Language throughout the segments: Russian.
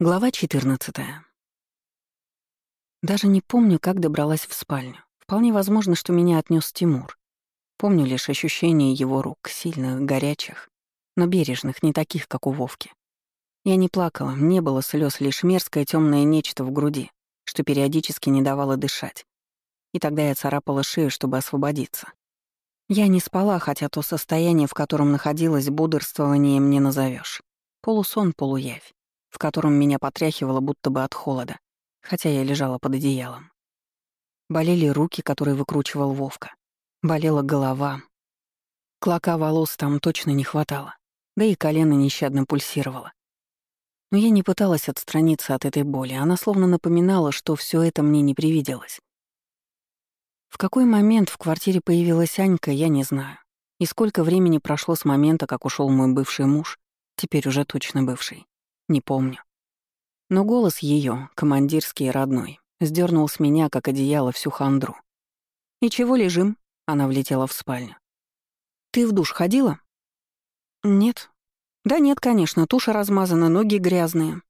Глава 14. Даже не помню, как добралась в спальню. Вполне возможно, что меня отнес Тимур. Помню лишь ощущение его рук, сильных, горячих, но бережных, не таких, как у Вовки. Я не плакала, не было слез, лишь мерзкое темное нечто в груди, что периодически не давало дышать. И тогда я царапала шею, чтобы освободиться. Я не спала, хотя то состояние, в котором находилась, бодрствованием не назовешь. Полусон, полуявь в котором меня потряхивало будто бы от холода, хотя я лежала под одеялом. Болели руки, которые выкручивал Вовка. Болела голова. Клока волос там точно не хватало, да и колено нещадно пульсировало. Но я не пыталась отстраниться от этой боли, она словно напоминала, что все это мне не привиделось. В какой момент в квартире появилась Анька, я не знаю. И сколько времени прошло с момента, как ушел мой бывший муж, теперь уже точно бывший. Не помню. Но голос ее, командирский и родной, сдернул с меня, как одеяло, всю хандру. «И чего лежим?» — она влетела в спальню. «Ты в душ ходила?» «Нет». «Да нет, конечно, туша размазана, ноги грязные.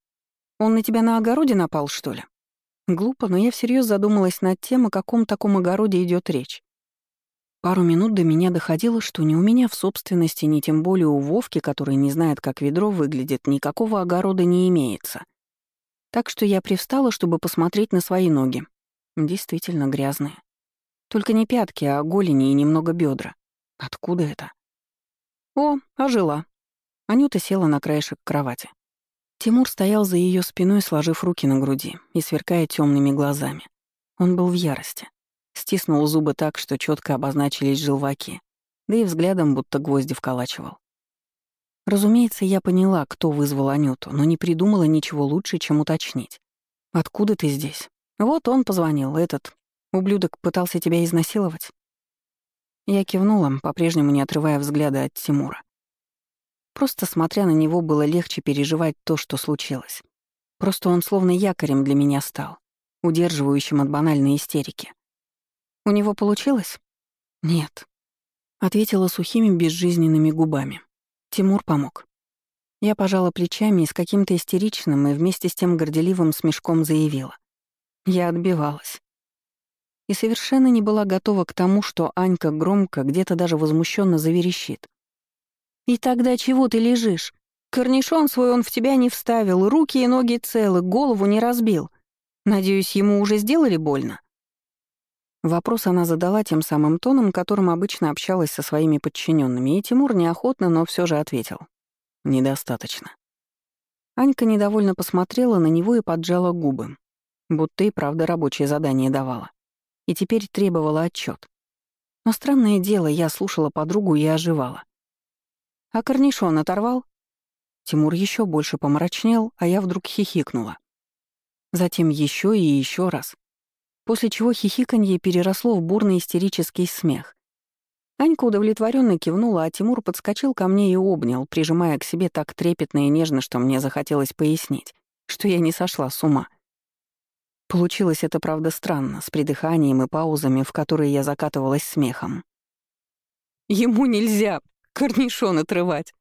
Он на тебя на огороде напал, что ли?» Глупо, но я всерьез задумалась над тем, о каком таком огороде идет речь. Пару минут до меня доходило, что ни у меня в собственности, ни тем более у Вовки, который не знает, как ведро выглядит, никакого огорода не имеется. Так что я привстала, чтобы посмотреть на свои ноги. Действительно грязные. Только не пятки, а голени и немного бедра. Откуда это? О, ожила. Анюта села на краешек кровати. Тимур стоял за ее спиной, сложив руки на груди и сверкая темными глазами. Он был в ярости. Стиснул зубы так, что четко обозначились желваки, да и взглядом будто гвозди вколачивал. Разумеется, я поняла, кто вызвал Анюту, но не придумала ничего лучше, чем уточнить. «Откуда ты здесь?» «Вот он позвонил, этот ублюдок пытался тебя изнасиловать». Я кивнула, по-прежнему не отрывая взгляда от Тимура. Просто смотря на него, было легче переживать то, что случилось. Просто он словно якорем для меня стал, удерживающим от банальной истерики. У него получилось? Нет. Ответила сухими безжизненными губами. Тимур помог. Я пожала плечами и с каким-то истеричным и вместе с тем горделивым смешком заявила. Я отбивалась. И совершенно не была готова к тому, что Анька громко, где-то даже возмущенно заверещит. «И тогда чего ты лежишь? Корнишон свой он в тебя не вставил, руки и ноги целы, голову не разбил. Надеюсь, ему уже сделали больно?» Вопрос она задала тем самым тоном, которым обычно общалась со своими подчиненными, и Тимур неохотно, но все же ответил. «Недостаточно». Анька недовольно посмотрела на него и поджала губы, будто и правда рабочее задание давала. И теперь требовала отчет. Но странное дело, я слушала подругу и оживала. «А корнишон оторвал?» Тимур еще больше помрачнел, а я вдруг хихикнула. Затем еще и еще раз, после чего хихиканье переросло в бурный истерический смех. Анька удовлетворенно кивнула, а Тимур подскочил ко мне и обнял, прижимая к себе так трепетно и нежно, что мне захотелось пояснить, что я не сошла с ума. Получилось это, правда, странно, с придыханием и паузами, в которые я закатывалась смехом. «Ему нельзя корнишон отрывать!»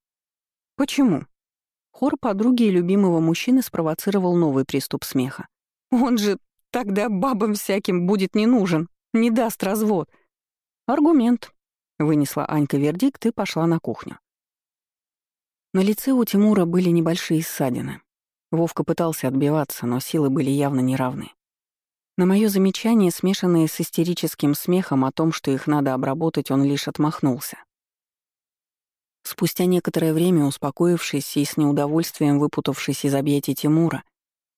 «Почему?» Хор подруги и любимого мужчины спровоцировал новый приступ смеха. «Он же Тогда бабам всяким будет не нужен, не даст развод. Аргумент. Вынесла Анька вердикт и пошла на кухню. На лице у Тимура были небольшие ссадины. Вовка пытался отбиваться, но силы были явно неравны. На мое замечание, смешанное с истерическим смехом о том, что их надо обработать, он лишь отмахнулся. Спустя некоторое время, успокоившись и с неудовольствием выпутавшись из объятий Тимура,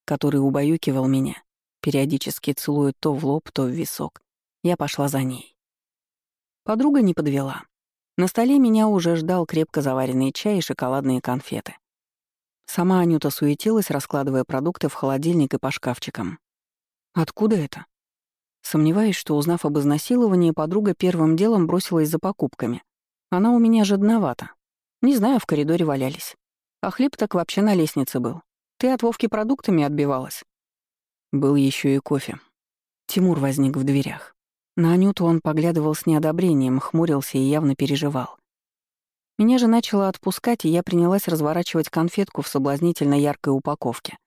который убаюкивал меня, периодически целует то в лоб, то в висок. Я пошла за ней. Подруга не подвела. На столе меня уже ждал крепко заваренный чай и шоколадные конфеты. Сама Анюта суетилась, раскладывая продукты в холодильник и по шкафчикам. «Откуда это?» Сомневаюсь, что, узнав об изнасиловании, подруга первым делом бросилась за покупками. Она у меня жадновата. Не знаю, в коридоре валялись. А хлеб так вообще на лестнице был. Ты от Вовки продуктами отбивалась. Был еще и кофе. Тимур возник в дверях. На Анюту он поглядывал с неодобрением, хмурился и явно переживал. Меня же начало отпускать, и я принялась разворачивать конфетку в соблазнительно яркой упаковке.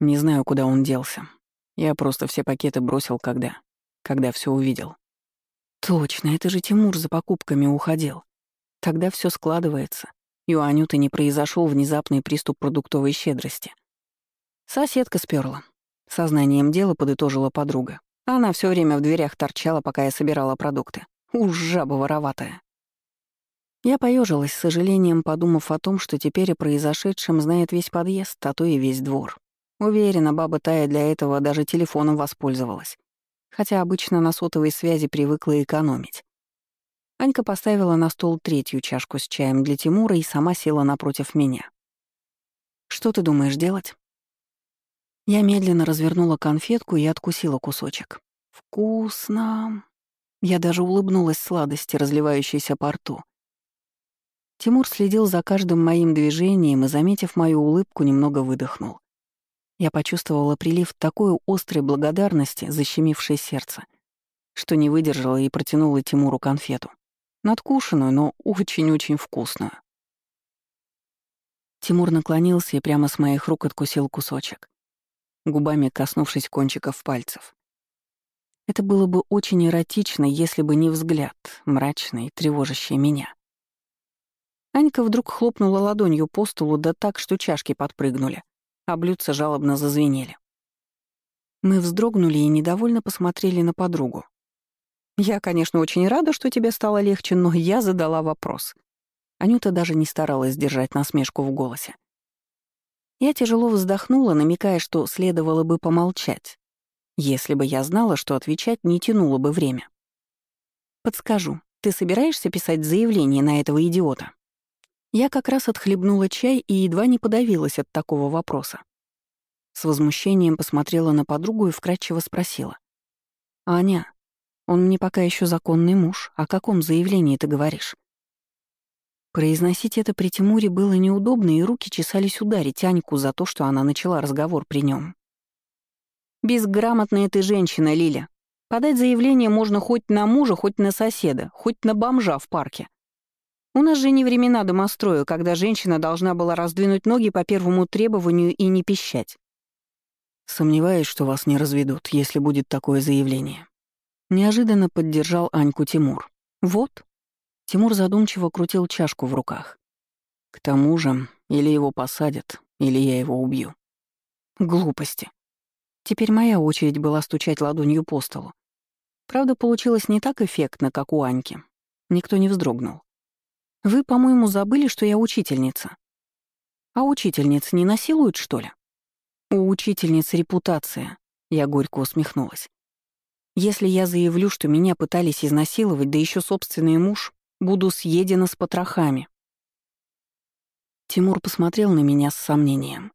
Не знаю, куда он делся. Я просто все пакеты бросил, когда... когда все увидел. Точно, это же Тимур за покупками уходил. Тогда все складывается. И у Анюты не произошел внезапный приступ продуктовой щедрости. Соседка сперла. Сознанием дела подытожила подруга. Она все время в дверях торчала, пока я собирала продукты. Уж жаба вороватая. Я поежилась с сожалением, подумав о том, что теперь о произошедшем знает весь подъезд, а то и весь двор. Уверена, баба Тая для этого даже телефоном воспользовалась. Хотя обычно на сотовой связи привыкла экономить. Анька поставила на стол третью чашку с чаем для Тимура и сама села напротив меня. «Что ты думаешь делать?» Я медленно развернула конфетку и откусила кусочек. «Вкусно!» Я даже улыбнулась сладости, разливающейся по рту. Тимур следил за каждым моим движением и, заметив мою улыбку, немного выдохнул. Я почувствовала прилив такой острой благодарности, защемившей сердце, что не выдержала и протянула Тимуру конфету. Надкушенную, но очень-очень вкусную. Тимур наклонился и прямо с моих рук откусил кусочек, губами коснувшись кончиков пальцев. Это было бы очень эротично, если бы не взгляд, мрачный, тревожащий меня. Анька вдруг хлопнула ладонью по столу, да так, что чашки подпрыгнули, а блюдца жалобно зазвенели. Мы вздрогнули и недовольно посмотрели на подругу. «Я, конечно, очень рада, что тебе стало легче, но я задала вопрос». Анюта даже не старалась держать насмешку в голосе. Я тяжело вздохнула, намекая, что следовало бы помолчать. Если бы я знала, что отвечать не тянуло бы время. «Подскажу, ты собираешься писать заявление на этого идиота?» Я как раз отхлебнула чай и едва не подавилась от такого вопроса. С возмущением посмотрела на подругу и вкратчиво спросила. «Аня, он мне пока еще законный муж. О каком заявлении ты говоришь?» Произносить это при Тимуре было неудобно, и руки чесались ударить Аньку за то, что она начала разговор при нем. «Безграмотная ты женщина, Лиля. Подать заявление можно хоть на мужа, хоть на соседа, хоть на бомжа в парке. У нас же не времена домостроя, когда женщина должна была раздвинуть ноги по первому требованию и не пищать. Сомневаюсь, что вас не разведут, если будет такое заявление. Неожиданно поддержал Аньку Тимур. Вот. Тимур задумчиво крутил чашку в руках. К тому же, или его посадят, или я его убью. Глупости. Теперь моя очередь была стучать ладонью по столу. Правда, получилось не так эффектно, как у Аньки. Никто не вздрогнул. Вы, по-моему, забыли, что я учительница. А учительниц не насилуют, что ли? У учительниц репутация, я горько усмехнулась. Если я заявлю, что меня пытались изнасиловать, да еще собственный муж, буду съедена с потрохами. Тимур посмотрел на меня с сомнением.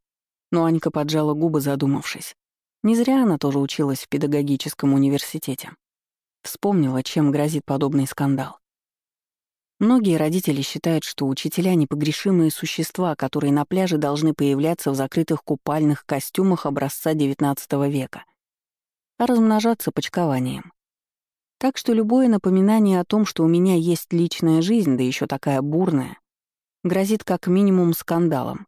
Но Анька поджала губы, задумавшись. Не зря она тоже училась в педагогическом университете. Вспомнила, чем грозит подобный скандал. Многие родители считают, что учителя — непогрешимые существа, которые на пляже должны появляться в закрытых купальных костюмах образца XIX века, а размножаться почкованием. Так что любое напоминание о том, что у меня есть личная жизнь, да еще такая бурная, грозит как минимум скандалом,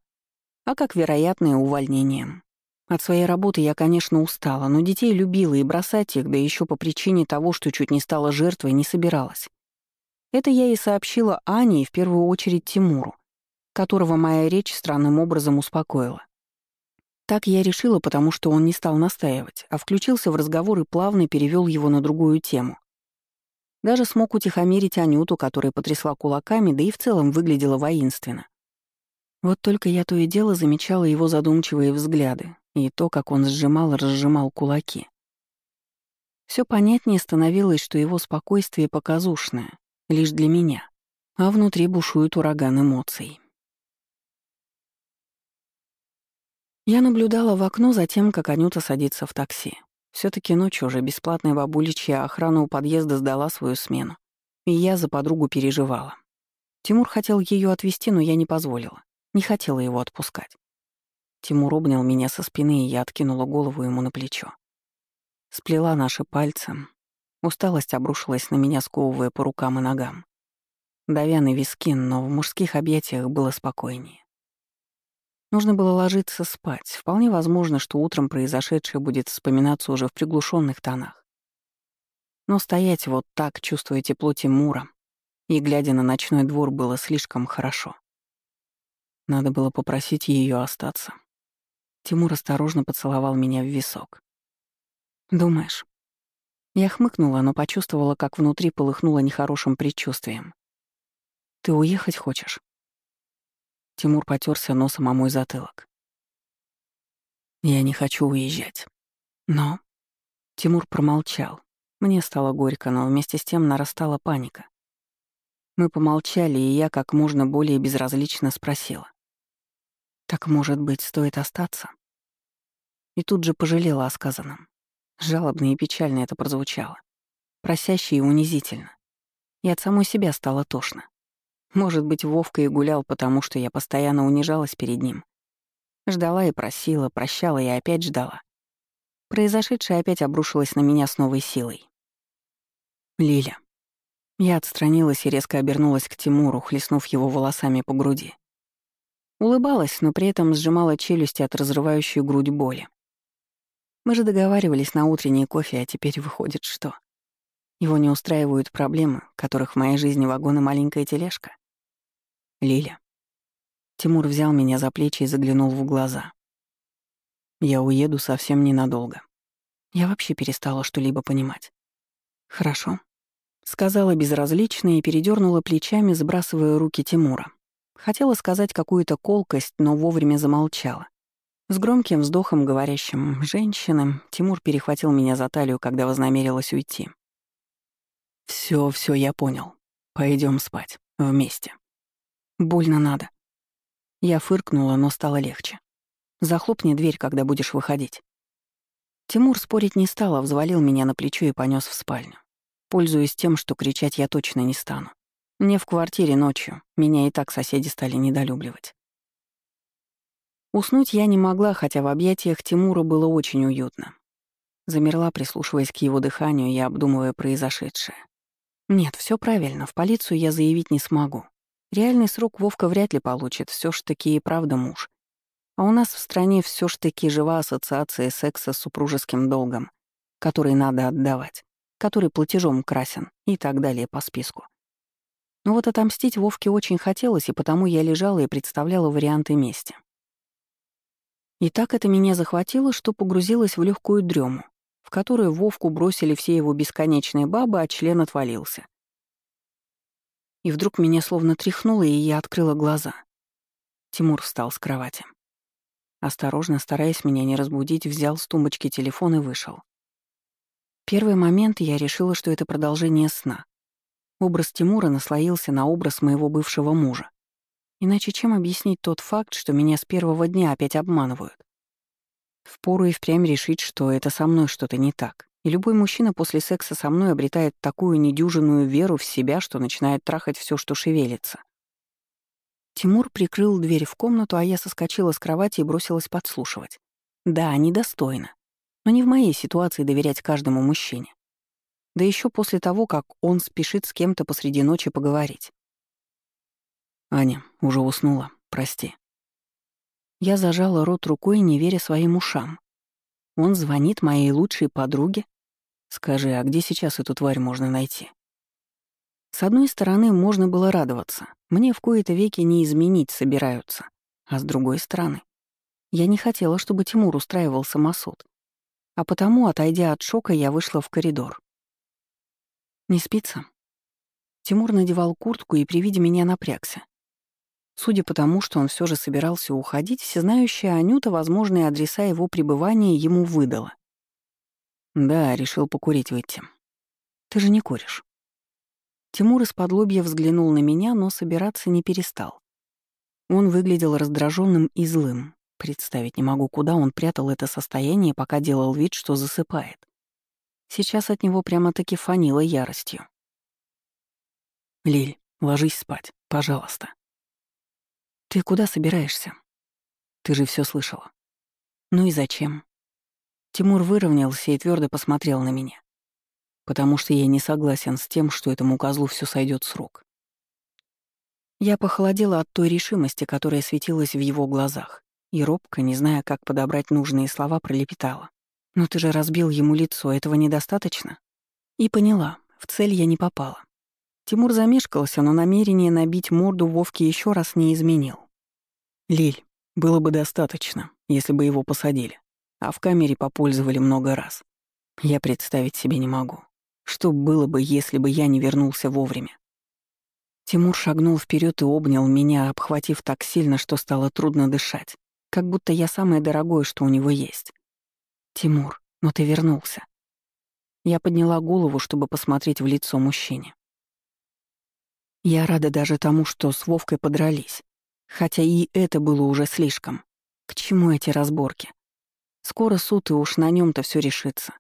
а как вероятное увольнением. От своей работы я, конечно, устала, но детей любила и бросать их, да еще по причине того, что чуть не стала жертвой, не собиралась. Это я и сообщила Ане и в первую очередь Тимуру, которого моя речь странным образом успокоила. Так я решила, потому что он не стал настаивать, а включился в разговор и плавно перевел его на другую тему. Даже смог утихомирить Анюту, которая потрясла кулаками, да и в целом выглядела воинственно. Вот только я то и дело замечала его задумчивые взгляды и то, как он сжимал и разжимал кулаки. Все понятнее становилось, что его спокойствие показушное, лишь для меня, а внутри бушует ураган эмоций. Я наблюдала в окно за тем, как Анюта садится в такси. Все таки ночью уже бесплатная бабуличья охрана у подъезда сдала свою смену. И я за подругу переживала. Тимур хотел ее отвезти, но я не позволила. Не хотела его отпускать. Тимур обнял меня со спины, и я откинула голову ему на плечо. Сплела наши пальцы, Усталость обрушилась на меня, сковывая по рукам и ногам. Давя на виски, но в мужских объятиях было спокойнее. Нужно было ложиться спать. Вполне возможно, что утром произошедшее будет вспоминаться уже в приглушенных тонах. Но стоять вот так, чувствуя тепло Тимура, и, глядя на ночной двор, было слишком хорошо. Надо было попросить ее остаться. Тимур осторожно поцеловал меня в висок. «Думаешь?» Я хмыкнула, но почувствовала, как внутри полыхнуло нехорошим предчувствием. «Ты уехать хочешь?» Тимур потерся носом о мой затылок. «Я не хочу уезжать. Но...» Тимур промолчал. Мне стало горько, но вместе с тем нарастала паника. Мы помолчали, и я как можно более безразлично спросила. «Так, может быть, стоит остаться?» И тут же пожалела о сказанном. Жалобно и печально это прозвучало. Просяще и унизительно. И от самой себя стало тошно. Может быть, Вовка и гулял, потому что я постоянно унижалась перед ним. Ждала и просила, прощала и опять ждала. Произошедшее опять обрушилось на меня с новой силой. «Лиля». Я отстранилась и резко обернулась к Тимуру, хлестнув его волосами по груди. Улыбалась, но при этом сжимала челюсти от разрывающей грудь боли. Мы же договаривались на утренний кофе, а теперь выходит что? Его не устраивают проблемы, которых в моей жизни вагон и маленькая тележка. Лиля. Тимур взял меня за плечи и заглянул в глаза. Я уеду совсем ненадолго. Я вообще перестала что-либо понимать. Хорошо. Сказала безразлично и передернула плечами, сбрасывая руки Тимура. Хотела сказать какую-то колкость, но вовремя замолчала. С громким вздохом, говорящим «женщинам», Тимур перехватил меня за талию, когда вознамерилась уйти. Все, все, я понял. Пойдем спать. Вместе. Больно надо. Я фыркнула, но стало легче. Захлопни дверь, когда будешь выходить. Тимур спорить не стал, а взвалил меня на плечо и понес в спальню. Пользуясь тем, что кричать я точно не стану. Мне в квартире ночью, меня и так соседи стали недолюбливать. Уснуть я не могла, хотя в объятиях Тимура было очень уютно. Замерла, прислушиваясь к его дыханию и обдумывая произошедшее. Нет, все правильно, в полицию я заявить не смогу. Реальный срок Вовка вряд ли получит, все ж таки и правда муж. А у нас в стране все ж таки жива ассоциация секса с супружеским долгом, который надо отдавать, который платежом красен и так далее по списку. Но вот отомстить Вовке очень хотелось, и потому я лежала и представляла варианты мести. И так это меня захватило, что погрузилась в легкую дрему в которую Вовку бросили все его бесконечные бабы, а член отвалился. И вдруг меня словно тряхнуло, и я открыла глаза. Тимур встал с кровати. Осторожно, стараясь меня не разбудить, взял с тумбочки телефон и вышел. Первый момент я решила, что это продолжение сна. Образ Тимура наслоился на образ моего бывшего мужа. Иначе чем объяснить тот факт, что меня с первого дня опять обманывают? Впору и впрямь решить, что это со мной что-то не так. И любой мужчина после секса со мной обретает такую недюжинную веру в себя, что начинает трахать все, что шевелится. Тимур прикрыл дверь в комнату, а я соскочила с кровати и бросилась подслушивать. Да, недостойно. Но не в моей ситуации доверять каждому мужчине. Да еще после того, как он спешит с кем-то посреди ночи поговорить. «Аня, уже уснула, прости», я зажала рот рукой, не веря своим ушам. Он звонит моей лучшей подруге? Скажи, а где сейчас эту тварь можно найти? С одной стороны, можно было радоваться. Мне в кои-то веки не изменить собираются. А с другой стороны, я не хотела, чтобы Тимур устраивал самосуд. А потому, отойдя от шока, я вышла в коридор. «Не спится?» Тимур надевал куртку и при виде меня напрягся. Судя по тому, что он все же собирался уходить, всезнающая Анюта возможные адреса его пребывания ему выдала. «Да, решил покурить выйти. Ты же не куришь». Тимур из-под взглянул на меня, но собираться не перестал. Он выглядел раздраженным и злым. Представить не могу, куда он прятал это состояние, пока делал вид, что засыпает. Сейчас от него прямо-таки фанило яростью. «Лиль, ложись спать, пожалуйста», «Ты куда собираешься?» «Ты же все слышала». «Ну и зачем?» Тимур выровнялся и твердо посмотрел на меня. «Потому что я не согласен с тем, что этому козлу все сойдет с рук». Я похолодела от той решимости, которая светилась в его глазах, И робко, не зная, как подобрать нужные слова, пролепетала. «Но ты же разбил ему лицо, этого недостаточно?» И поняла, в цель я не попала. Тимур замешкался, но намерение набить морду Вовке еще раз не изменил. «Лиль, было бы достаточно, если бы его посадили, а в камере попользовали много раз. Я представить себе не могу. Что было бы, если бы я не вернулся вовремя? Тимур шагнул вперед и обнял меня, обхватив так сильно, что стало трудно дышать, как будто я самое дорогое, что у него есть. «Тимур, но ты вернулся». Я подняла голову, чтобы посмотреть в лицо мужчине. Я рада даже тому, что с Вовкой подрались, хотя и это было уже слишком. К чему эти разборки? Скоро суд, и уж на нем то все решится.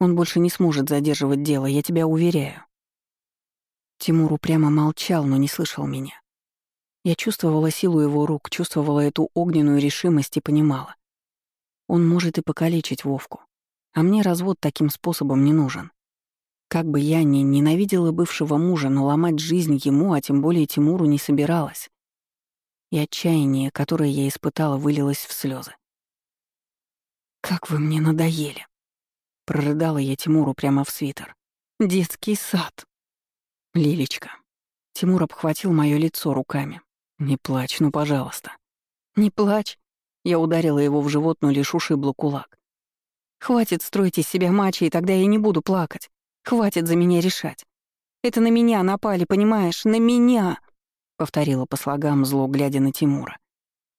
Он больше не сможет задерживать дело, я тебя уверяю. Тимур упрямо молчал, но не слышал меня. Я чувствовала силу его рук, чувствовала эту огненную решимость и понимала. Он может и покалечить Вовку. А мне развод таким способом не нужен. Как бы я ни ненавидела бывшего мужа, но ломать жизнь ему, а тем более Тимуру, не собиралась. И отчаяние, которое я испытала, вылилось в слезы. «Как вы мне надоели!» Прорыдала я Тимуру прямо в свитер. «Детский сад!» «Лилечка». Тимур обхватил моё лицо руками. «Не плачь, ну, пожалуйста». «Не плачь». Я ударила его в живот, но лишь ушибла кулак. «Хватит строить из себя мачо, и тогда я не буду плакать. Хватит за меня решать. Это на меня напали, понимаешь? На меня!» Повторила по слогам, зло глядя на Тимура.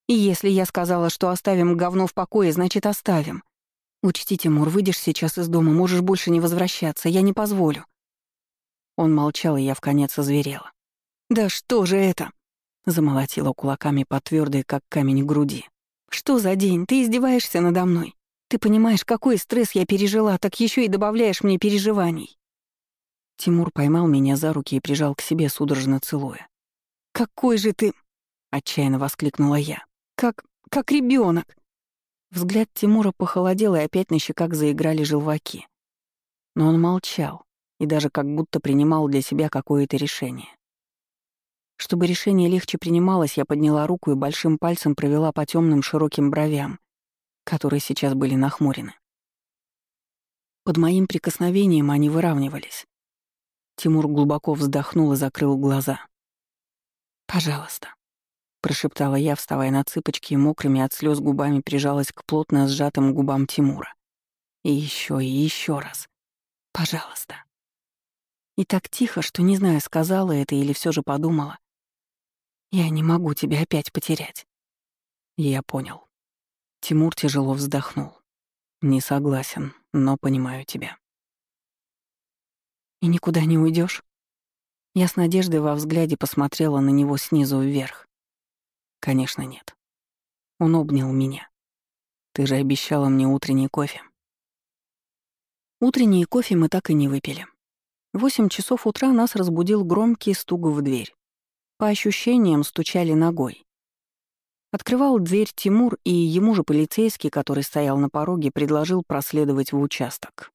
«И если я сказала, что оставим говно в покое, значит, оставим. «Учти, Тимур, выйдешь сейчас из дома, можешь больше не возвращаться, я не позволю». Он молчал, и я вконец озверела. «Да что же это?» Замолотила кулаками по твердой, как камень груди. «Что за день? Ты издеваешься надо мной? Ты понимаешь, какой стресс я пережила, так еще и добавляешь мне переживаний». Тимур поймал меня за руки и прижал к себе, судорожно целуя. «Какой же ты...» — отчаянно воскликнула я. «Как... как ребенок. Взгляд Тимура похолодел, и опять на щеках заиграли желваки. Но он молчал и даже как будто принимал для себя какое-то решение. Чтобы решение легче принималось, я подняла руку и большим пальцем провела по темным широким бровям, которые сейчас были нахмурены. Под моим прикосновением они выравнивались. Тимур глубоко вздохнул и закрыл глаза. «Пожалуйста», — прошептала я, вставая на цыпочки и мокрыми от слез губами прижалась к плотно сжатым губам Тимура. И еще и еще раз. «Пожалуйста». И так тихо, что не знаю, сказала это или все же подумала. «Я не могу тебя опять потерять». Я понял. Тимур тяжело вздохнул. «Не согласен, но понимаю тебя». «И никуда не уйдешь? Я с надеждой во взгляде посмотрела на него снизу вверх. Конечно, нет. Он обнял меня. Ты же обещала мне утренний кофе. Утренний кофе мы так и не выпили. В восемь часов утра нас разбудил громкий стук в дверь. По ощущениям стучали ногой. Открывал дверь Тимур, и ему же полицейский, который стоял на пороге, предложил проследовать в участок.